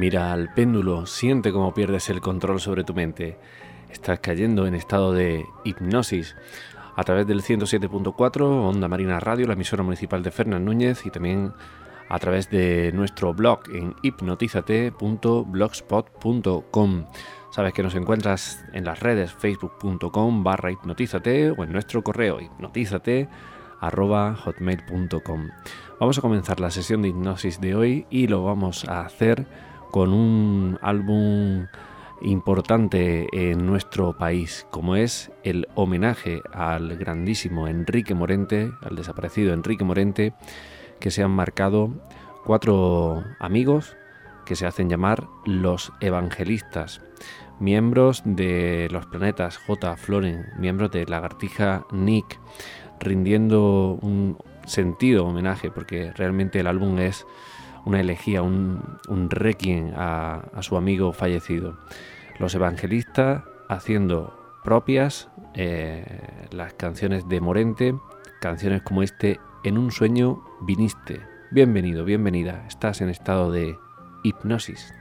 Mira al péndulo, siente cómo pierdes el control sobre tu mente. Estás cayendo en estado de hipnosis. A través del 107.4, Onda Marina Radio, la emisora municipal de Fernán Núñez y también a través de nuestro blog en hipnotizate.blogspot.com. Sabes que nos encuentras en las redes facebook.com barra hipnotízate o en nuestro correo hipnotízate hotmail.com. Vamos a comenzar la sesión de hipnosis de hoy y lo vamos a hacer con un álbum importante en nuestro país, como es el homenaje al grandísimo Enrique Morente, al desaparecido Enrique Morente, que se han marcado cuatro amigos que se hacen llamar los evangelistas, miembros de los planetas J. Floren, miembros de Lagartija Nick, rindiendo un sentido homenaje, porque realmente el álbum es una elegía, un, requiem a, su amigo fallecido. Los evangelistas haciendo propias eh, las canciones de Morente, canciones como este, En un sueño viniste. Bienvenido, bienvenida, estás en estado de hipnosis.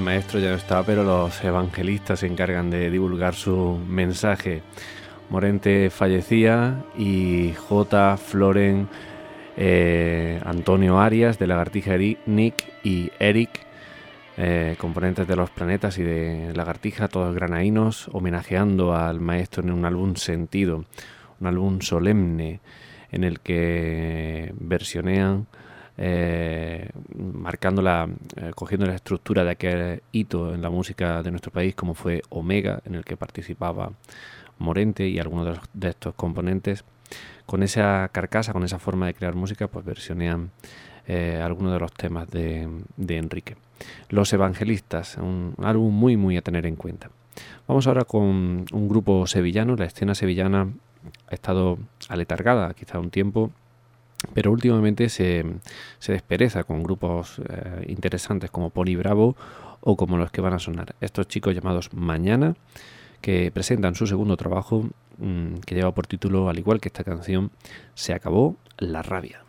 Maestro ya no está, pero los evangelistas se encargan de divulgar su mensaje. Morente fallecía y J. Floren, eh, Antonio Arias de Lagartija Nick y Eric, eh, componentes de los planetas y de Lagartija, todos granaínos, homenajeando al maestro en un álbum sentido, un álbum solemne en el que versionean eh, marcando la, eh, cogiendo la estructura de aquel hito en la música de nuestro país, como fue Omega, en el que participaba Morente y algunos de, estos componentes. Con esa carcasa, con esa forma de crear música, pues versionean eh, algunos de los temas de, de Enrique. Los Evangelistas, un álbum muy, muy a tener en cuenta. Vamos ahora con un grupo sevillano. La escena sevillana ha estado aletargada quizá un tiempo pero últimamente se, se despereza con grupos eh, interesantes como Pony Bravo o como los que van a sonar. Estos chicos llamados Mañana, que presentan su segundo trabajo, mm, que lleva por título, al igual que esta canción, Se acabó la rabia.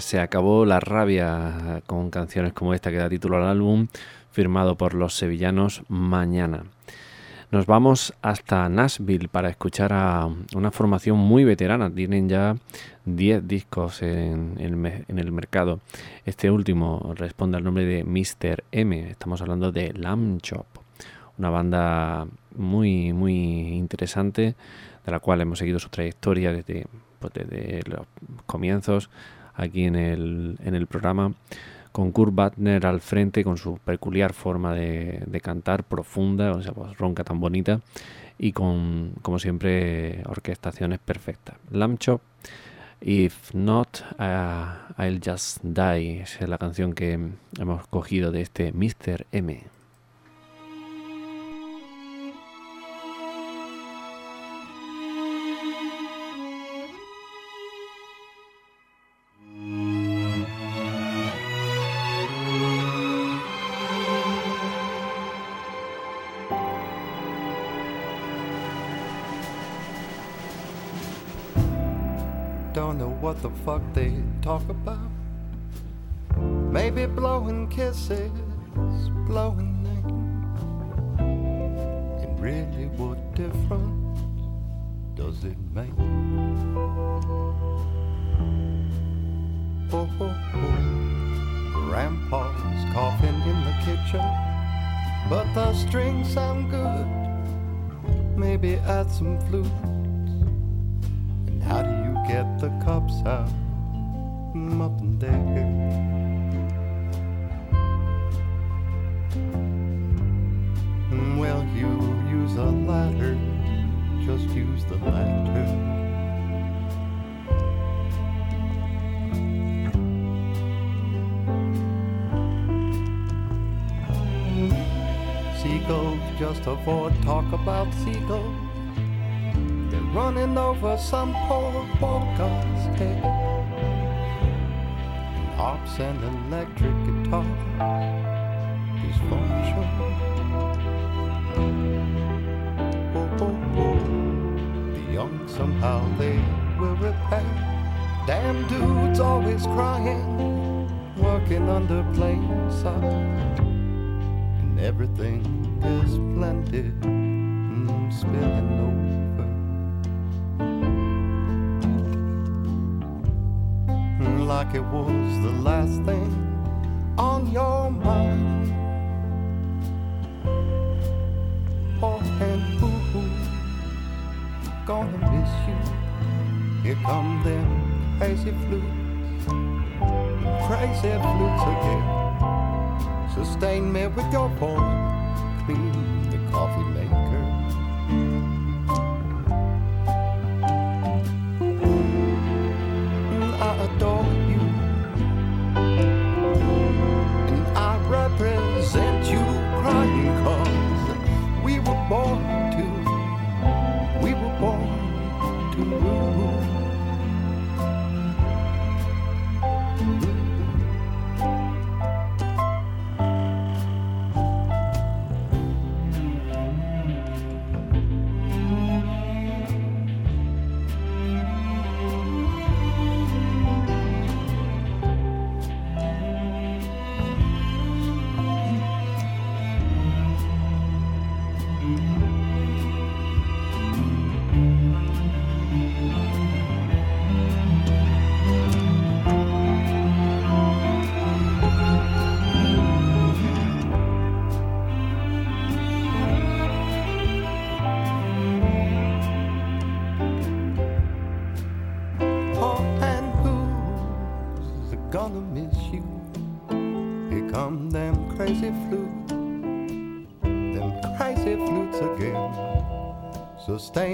Se acabó la rabia con canciones como esta que da título al álbum, firmado por los sevillanos Mañana. Nos vamos hasta Nashville para escuchar a una formación muy veterana. Tienen ya 10 discos en, el mercado. Este último responde al nombre de Mr. M. Estamos hablando de Lamb Chop, una banda muy, muy interesante de la cual hemos seguido su trayectoria desde, pues, desde los comienzos aquí en el, en el programa con Kurt Butner al frente, con su peculiar forma de, cantar profunda, o sea, pues ronca tan bonita, y con, como siempre, orquestaciones perfectas. Lamb Chop, If Not, uh, I'll Just Die, es la canción que hemos cogido de este Mr. M. fuck they talk about. Maybe blowing kisses, blowing names. And really, what difference does it make? Oh, oh, oh. Grandpa's coughing in the kitchen, but the strings sound good. Maybe add some flute. And how do you? Get the cops out up and down. Well, you use a ladder, just use the ladder. Seagulls just avoid talk about seagulls running over some poor walker's head. Harps and electric guitar, dysfunction. Oh, oh, oh. The young somehow they will repair. Damn dudes always crying, working under plain sun. And everything is splendid, mm, spilling over. Like it was the last thing on your mind. Oh, and boo gonna miss you. Here come them crazy flutes, crazy flutes again. Sustain me with your voice, clean the coffee maker.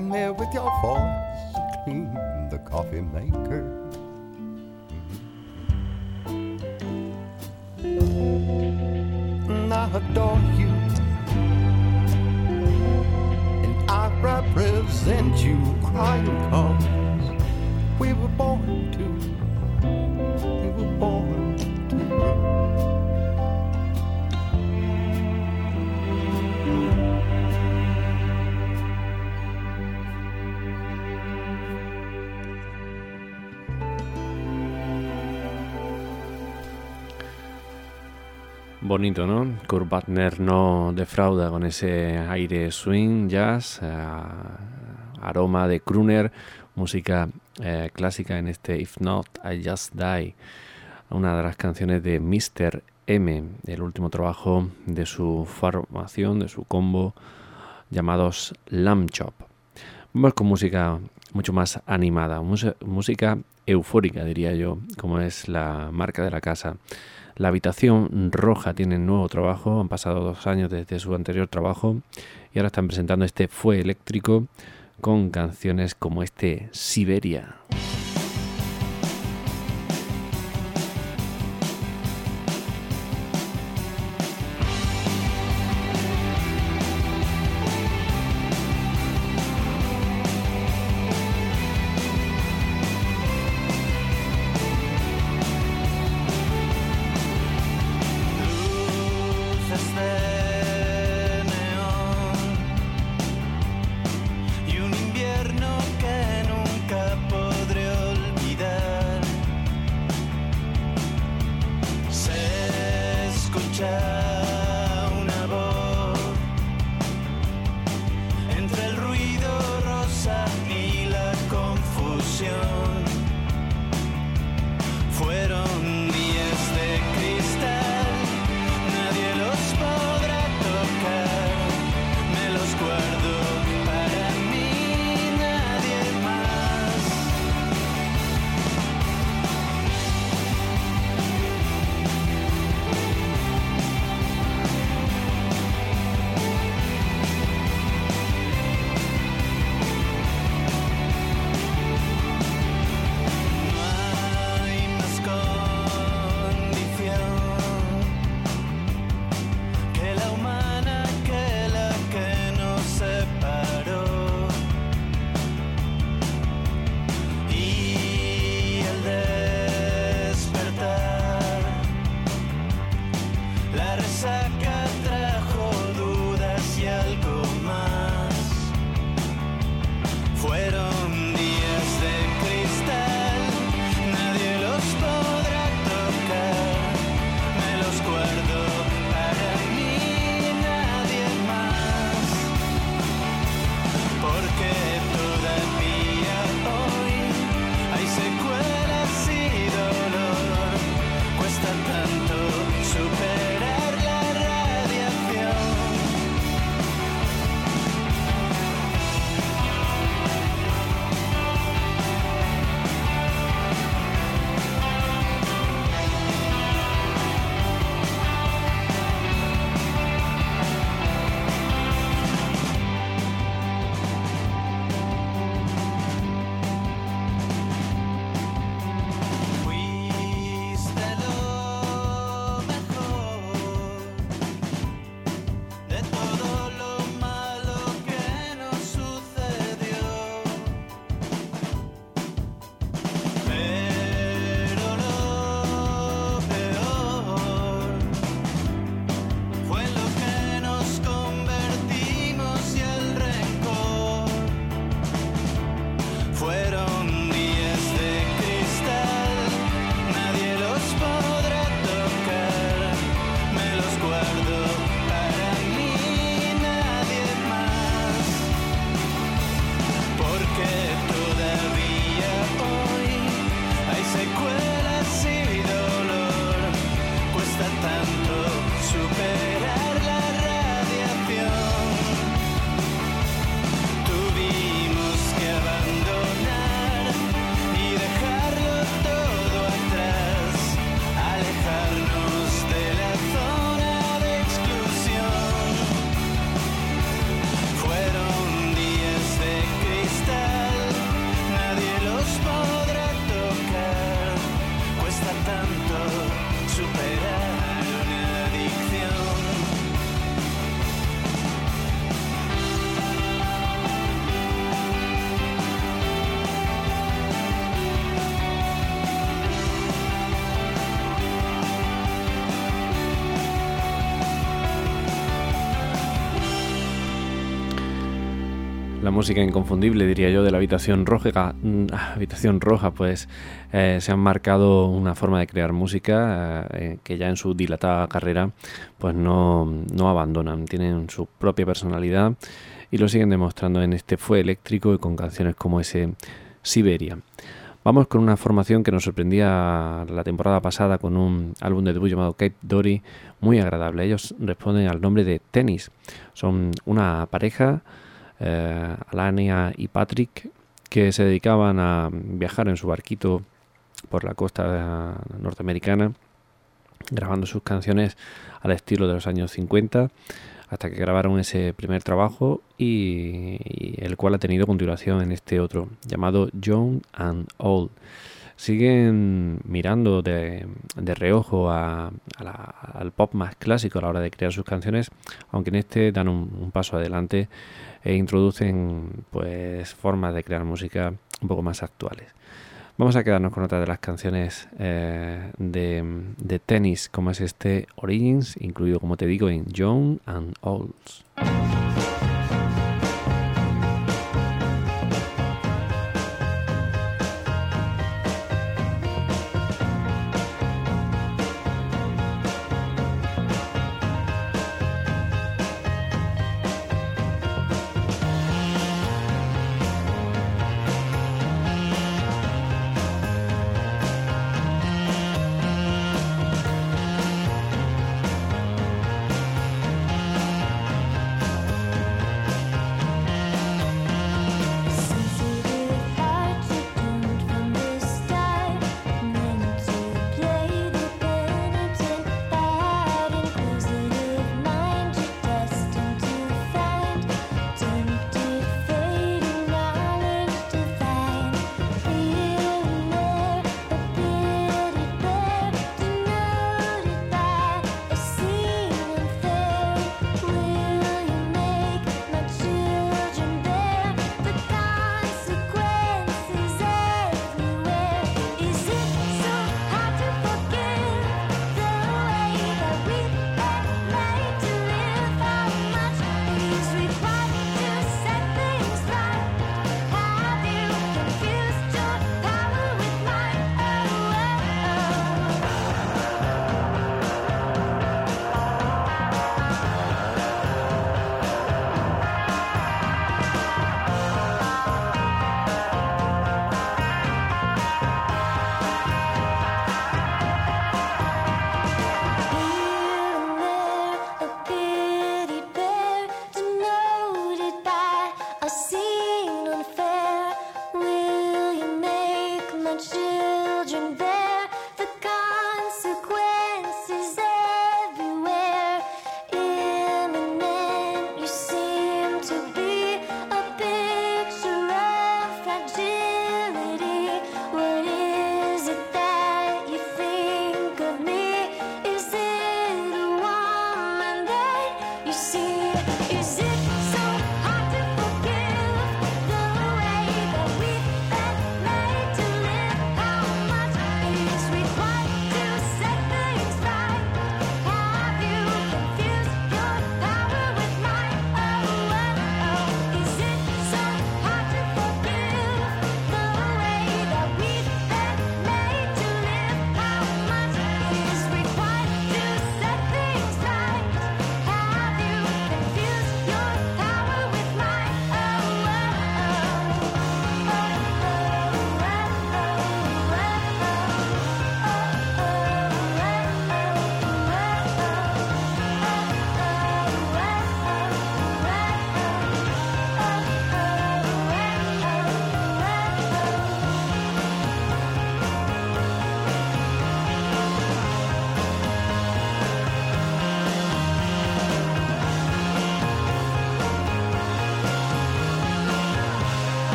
Me with your voice, clean the coffee maker. And I adore you, and I represent you, crying cause Bonito, ¿no? Kurt Butner no defrauda con ese aire swing, jazz, eh, aroma de crooner, música eh, clásica en este If Not, I Just Die, una de las canciones de Mr. M, el último trabajo de su formación, de su combo, llamados Lamb Chop. Vamos con música mucho más animada, música eufórica diría yo, como es la marca de la casa. La habitación roja tiene nuevo trabajo, han pasado dos años desde su anterior trabajo y ahora están presentando este Fue eléctrico con canciones como este Siberia. Música inconfundible, diría yo, de la habitación roja, mm, habitación roja pues eh, se han marcado una forma de crear música eh, que ya en su dilatada carrera pues no, no abandonan, tienen su propia personalidad y lo siguen demostrando en este Fue Eléctrico y con canciones como ese Siberia. Vamos con una formación que nos sorprendía la temporada pasada con un álbum de debut llamado Cape Dory, muy agradable. Ellos responden al nombre de Tennis. Son una pareja, eh, Alania y Patrick, que se dedicaban a viajar en su barquito por la costa norteamericana, grabando sus canciones al estilo de los años 50 hasta que grabaron ese primer trabajo y, el cual ha tenido continuación en este otro llamado Young and Old. Siguen mirando de, reojo al pop más clásico a la hora de crear sus canciones, aunque en este dan un, paso adelante e introducen pues formas de crear música un poco más actuales. Vamos a quedarnos con otra de las canciones eh, de, de tenis, como es este Origins, incluido, como te digo, en Young and Olds. see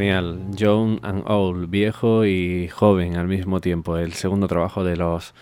Genial. Young and Old, viejo y joven al mismo tiempo. El segundo trabajo de los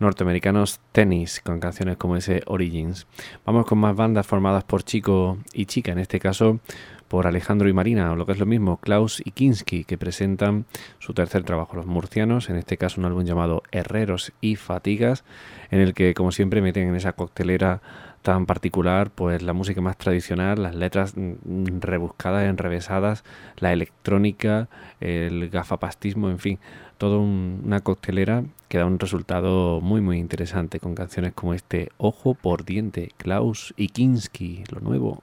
norteamericanos Tennis, con canciones como ese Origins. Vamos con más bandas formadas por chico y chica, en este caso por Alejandro y Marina, o lo que es lo mismo, Klaus y Kinski, que presentan su tercer trabajo, Los Murcianos, en este caso un álbum llamado Herreros y Fatigas, en el que, como siempre, meten en esa coctelera tan particular, pues la música más tradicional, las letras mm, rebuscadas, enrevesadas, la electrónica, el gafapastismo, en fin, toda una coctelera que da un resultado muy muy interesante con canciones como este Ojo por Diente, Klaus y Kinski, lo nuevo.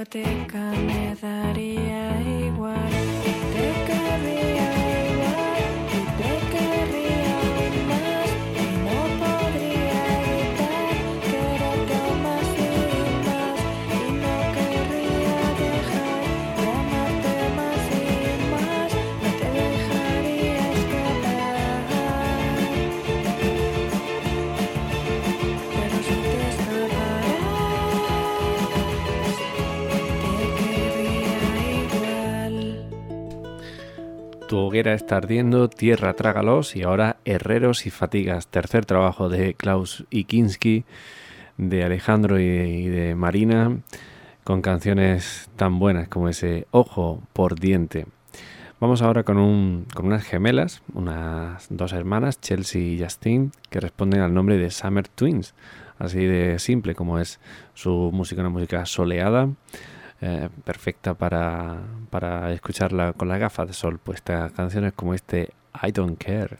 Discoteca me daría Tu hoguera está ardiendo, tierra trágalos y ahora herreros y fatigas. Tercer trabajo de Klaus Ikinski, de Alejandro y de Marina, con canciones tan buenas como ese Ojo por Diente. Vamos ahora con, un, con unas gemelas, unas dos hermanas, Chelsea y Justine, que responden al nombre de Summer Twins. Así de simple como es su música, una música soleada eh, perfecta para, para escucharla con la gafas de sol puesta. Canciones como este I Don't Care.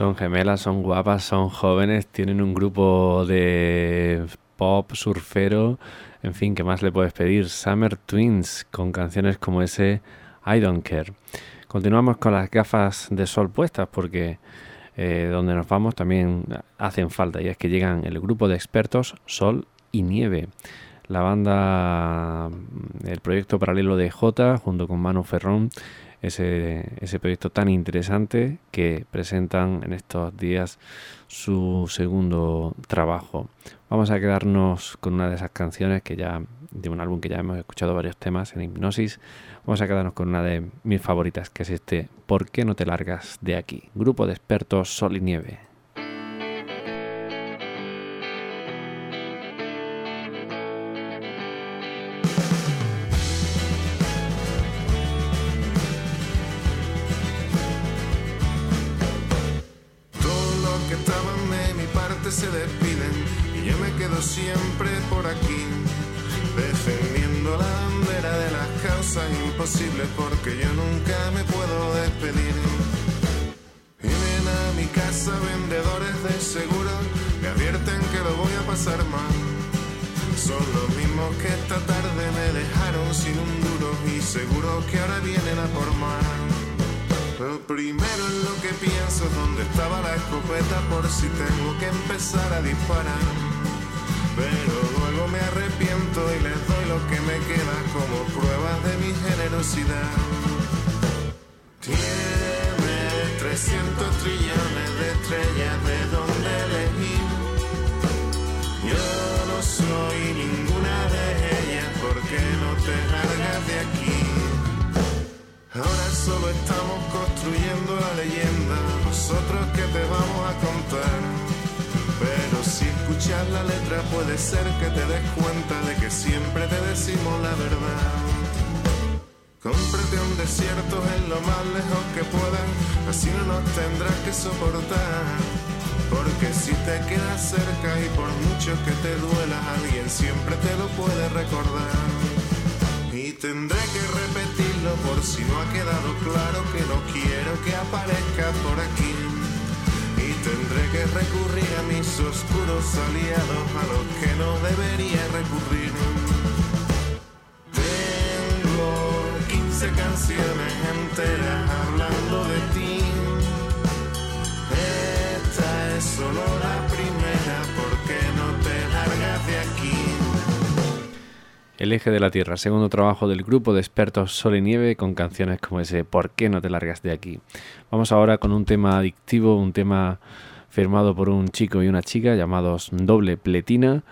Son gemelas, son guapas, son jóvenes, tienen un grupo de pop, surfero, en fin, ¿qué más le puedes pedir? Summer Twins, con canciones como ese I Don't Care. Continuamos con las gafas de sol puestas porque eh, donde nos vamos también hacen falta y es que llegan el grupo de expertos Sol y Nieve. La banda, el proyecto paralelo de J junto con Manu Ferrón ese, ese proyecto tan interesante que presentan en estos días su segundo trabajo. Vamos a quedarnos con una de esas canciones que ya, de un álbum que ya hemos escuchado varios temas en Hipnosis. Vamos a quedarnos con una de mis favoritas, que es este ¿Por qué no te largas de aquí? Grupo de expertos Sol y Nieve. Alguien siempre te lo puede recordar. Y tendré que repetirlo por si no ha quedado claro que no quiero que aparezca por aquí. Tendré que recurrir a mis oscuros aliados, a los que no debería recurrir. Tengo 15 canciones enteras hablando de ti. Esta es solo El eje de la Tierra, segundo trabajo del grupo de expertos Sol y Nieve con canciones como ese ¿Por qué no te largas de aquí? Vamos ahora con un tema adictivo, un tema firmado por un chico y una chica llamados Doble Pletina,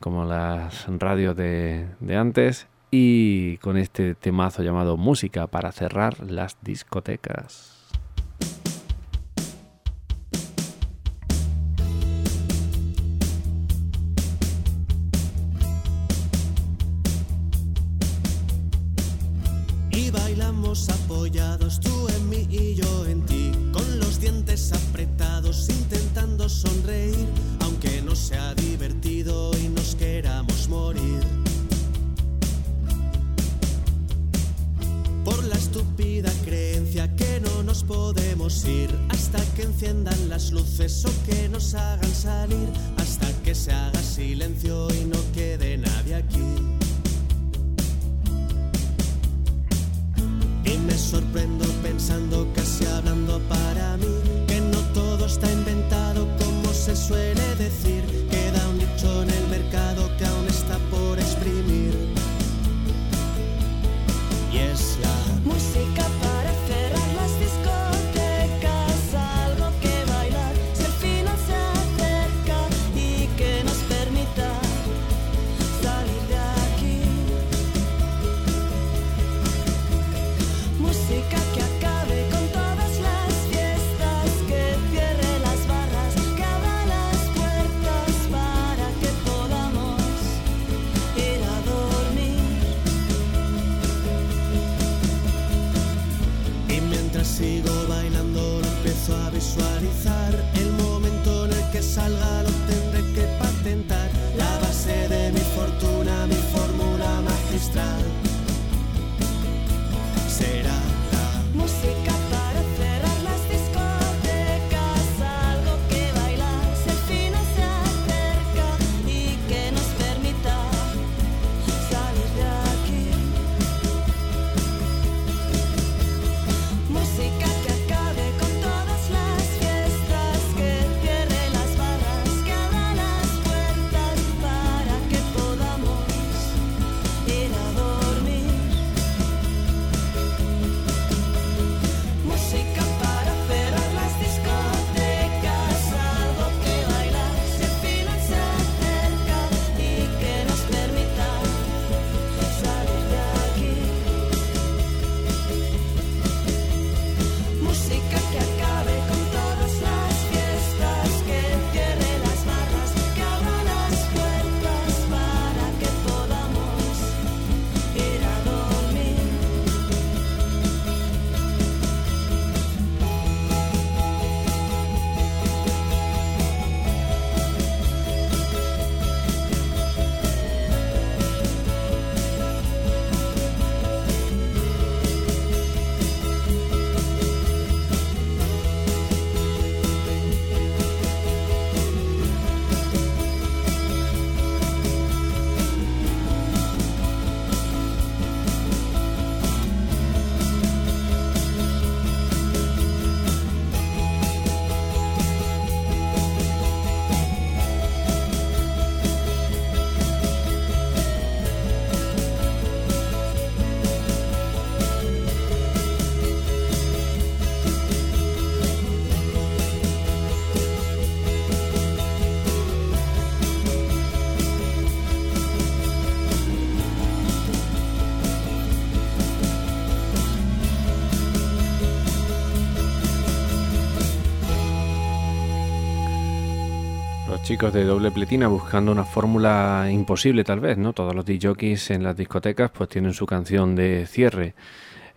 como las radios de, de antes, y con este temazo llamado Música para cerrar las discotecas. Apoyados tú en mí y yo en ti, con los dientes apretados intentando sonreír, aunque no sea divertido y nos queramos morir. Por la estúpida creencia que no nos podemos ir hasta que enciendan las luces o que nos hagan salir, hasta que se haga silencio y no quede nadie aquí. Me sorprendo pensando casi hablando para mí que no todo está inventado como se suele decir. Queda un nicho en el de doble pletina buscando una fórmula imposible tal vez, ¿no? Todos los DJs en las discotecas pues tienen su canción de cierre,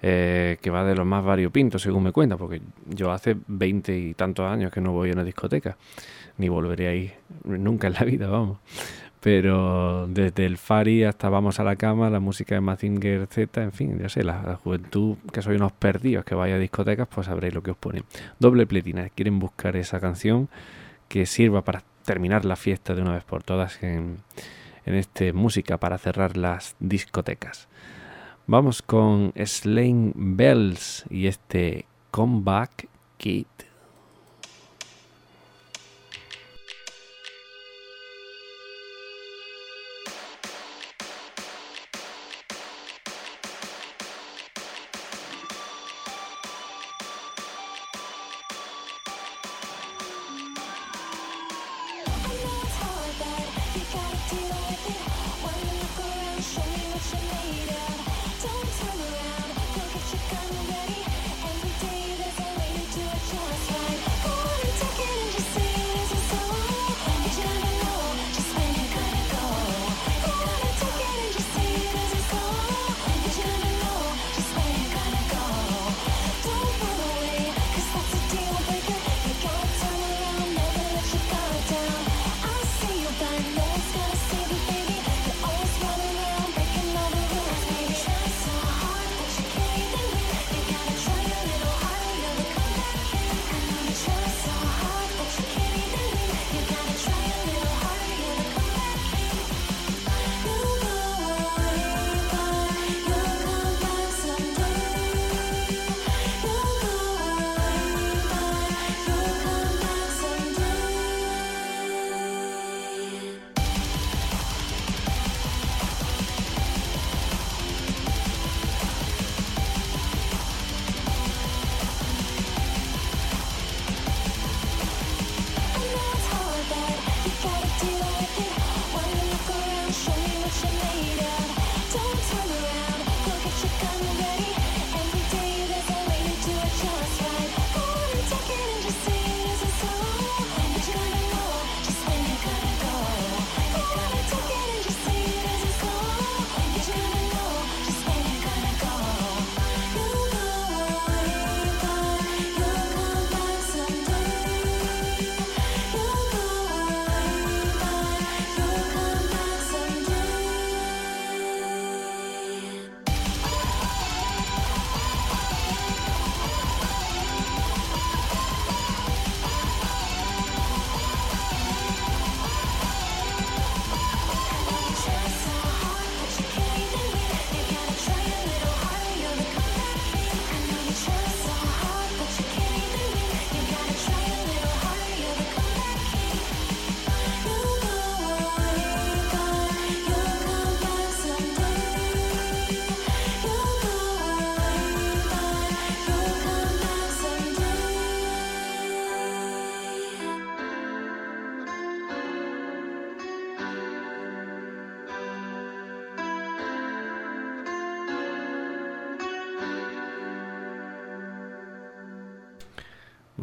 eh, que va de los más variopintos según me cuenta, porque yo hace veinte y tantos años que no voy a una discoteca, ni volveré a ir nunca en la vida, vamos. Pero desde el Fari hasta Vamos a la Cama, la música de Mazinger Z, en fin, ya sé, la, juventud que soy unos perdidos que vaya a discotecas, pues sabréis lo que os pone. Doble pletina, quieren buscar esa canción que sirva para terminar la fiesta de una vez por todas en, en este música para cerrar las discotecas. Vamos con Slain Bells y este Comeback Kid.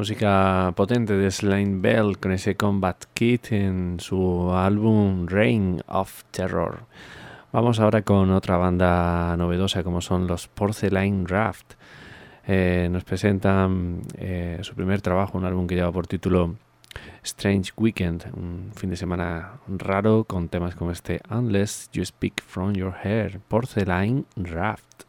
Música potente de Slane Bell con ese Combat Kit en su álbum Reign of Terror. Vamos ahora con otra banda novedosa como son los Porcelain Raft. Eh, nos presentan eh, su primer trabajo, un álbum que lleva por título Strange Weekend, un fin de semana raro con temas como este Unless You Speak From Your Hair, Porcelain Raft.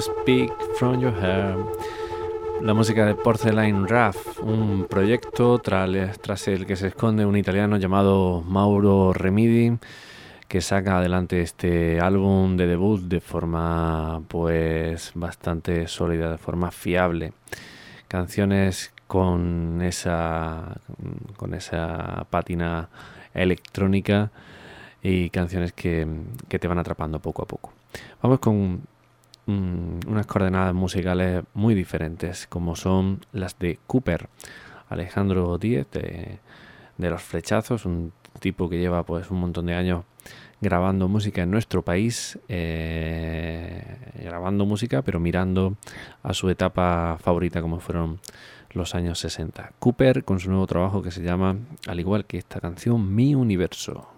Speak from your hair. La música de Porcelain Raff, un proyecto tras, tras el que se esconde un italiano llamado Mauro Remidi, que saca adelante este álbum de debut de forma pues bastante sólida, de forma fiable. Canciones con esa con esa pátina electrónica y canciones que, que te van atrapando poco a poco. Vamos con mm, unas coordenadas musicales muy diferentes, como son las de Cooper, Alejandro Díez de, de Los Flechazos, un tipo que lleva pues un montón de años grabando música en nuestro país, eh, grabando música, pero mirando a su etapa favorita como fueron los años 60. Cooper con su nuevo trabajo que se llama, al igual que esta canción, Mi Universo.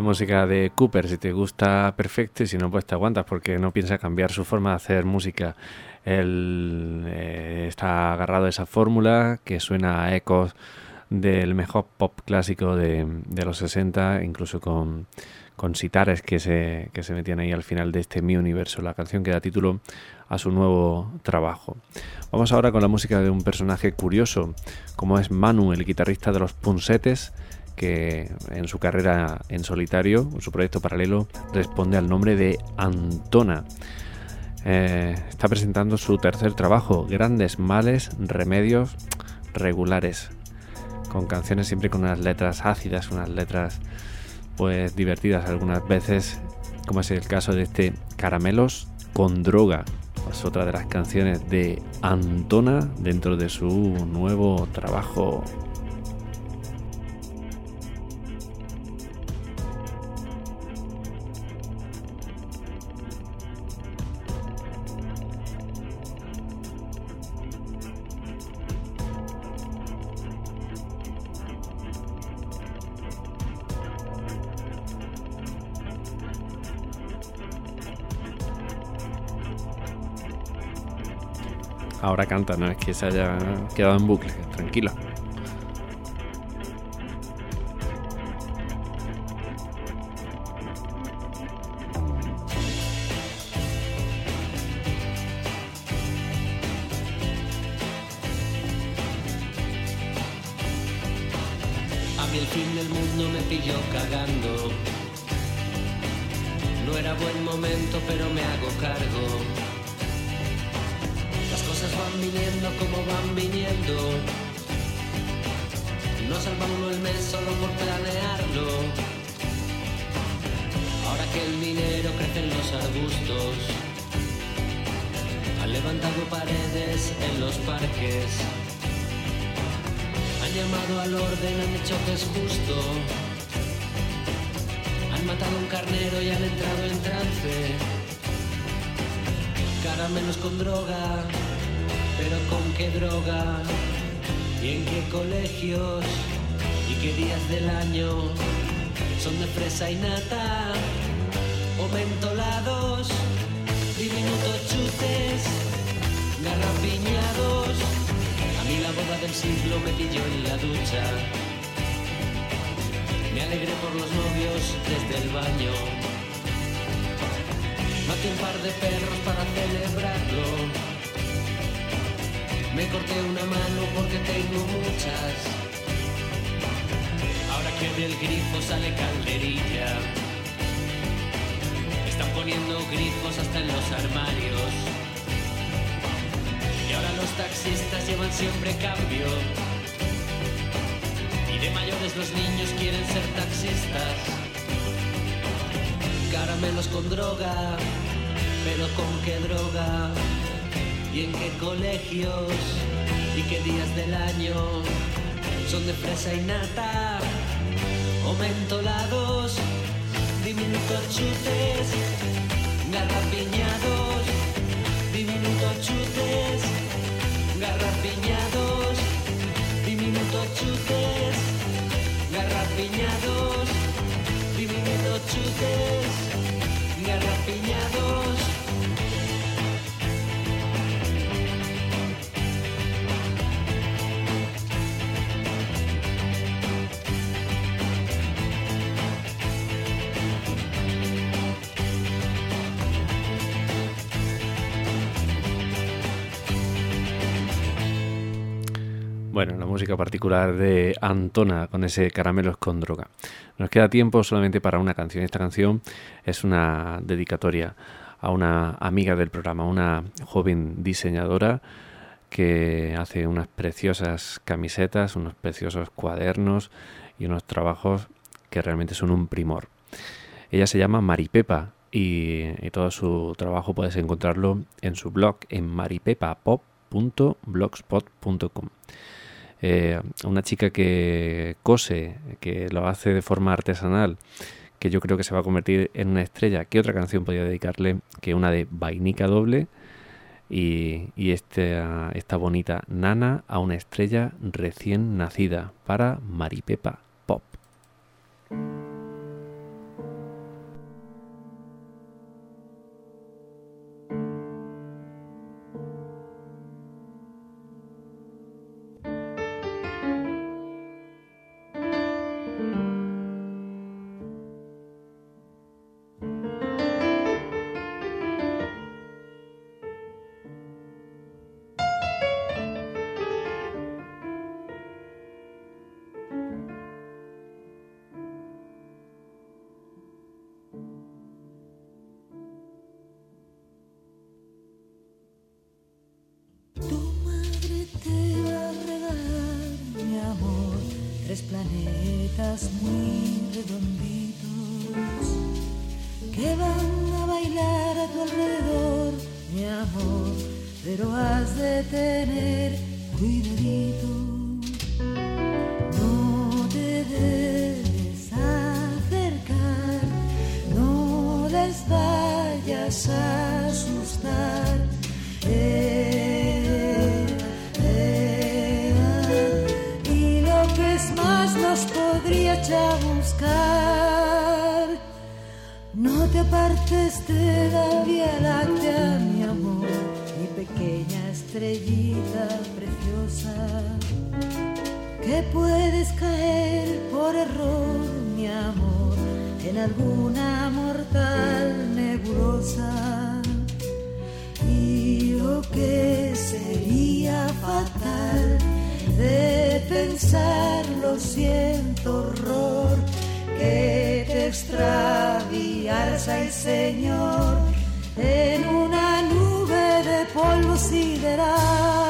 Música de Cooper, si te gusta, perfecto, y si no, pues te aguantas, porque no piensa cambiar su forma de hacer música. Él eh, está agarrado a esa fórmula que suena a ecos del mejor pop clásico de, de los 60, incluso con, con sitares que se, que se metían ahí al final de este Mi Universo, la canción que da título a su nuevo trabajo. Vamos ahora con la música de un personaje curioso, como es Manu, el guitarrista de los Punsetes, que en su carrera en solitario, en su proyecto paralelo, responde al nombre de Antona. Eh, está presentando su tercer trabajo, Grandes Males, Remedios Regulares, con canciones siempre con unas letras ácidas, unas letras pues divertidas algunas veces, como es el caso de este Caramelos con droga. Es otra de las canciones de Antona dentro de su nuevo trabajo Ahora canta, no es que se haya quedado en bucle, tranquila. Han levantado paredes en los parques. Han llamado al orden, han dicho que es justo. Han matado un carnero y han entrado en trance. Caramelos con droga, pero con qué droga. Y en qué colegios y qué días del año son de fresa y nata o mentolados, diminutos chutes, garrapiñados. A mí la boda del siglo me pilló en la ducha. Me alegré por los novios desde el baño. Maté un par de perros para celebrarlo. Me corté una mano porque tengo muchas. Ahora que del grifo sale calderilla. Poniendo grifos hasta en los armarios. Y ahora los taxistas llevan siempre cambio. Y de mayores los niños quieren ser taxistas. Caramelos con droga, pero con qué droga. Y en qué colegios y qué días del año son de fresa y nata o mentolados, diminutos chutes, garrapiñados, diminutos chutes, garrapiñados, diminutos chutes, garrapiñados, diminutos chutes, garrapiñados. Bueno, la música particular de Antona con ese caramelos con droga. Nos queda tiempo solamente para una canción. Esta canción es una dedicatoria a una amiga del programa, una joven diseñadora que hace unas preciosas camisetas, unos preciosos cuadernos y unos trabajos que realmente son un primor. Ella se llama Maripepa y, y todo su trabajo puedes encontrarlo en su blog en maripepapop.blogspot.com. Eh, una chica que cose, que lo hace de forma artesanal, que yo creo que se va a convertir en una estrella. ¿Qué otra canción podría dedicarle que una de Vainica Doble y, y esta, esta bonita Nana a una estrella recién nacida para Maripepa Pop? Has de tener cuidadito. No te debes acercar, no les vayas a asustar. Eh, eh, ah. y lo que es más nos podría chamuscar. No te apartes de la estrellita preciosa que puedes caer por error, mi amor, en alguna mortal nebulosa. Y lo que sería fatal de pensar, lo siento, horror, que te extraviaras, ay Señor, en una nube polvo sideral.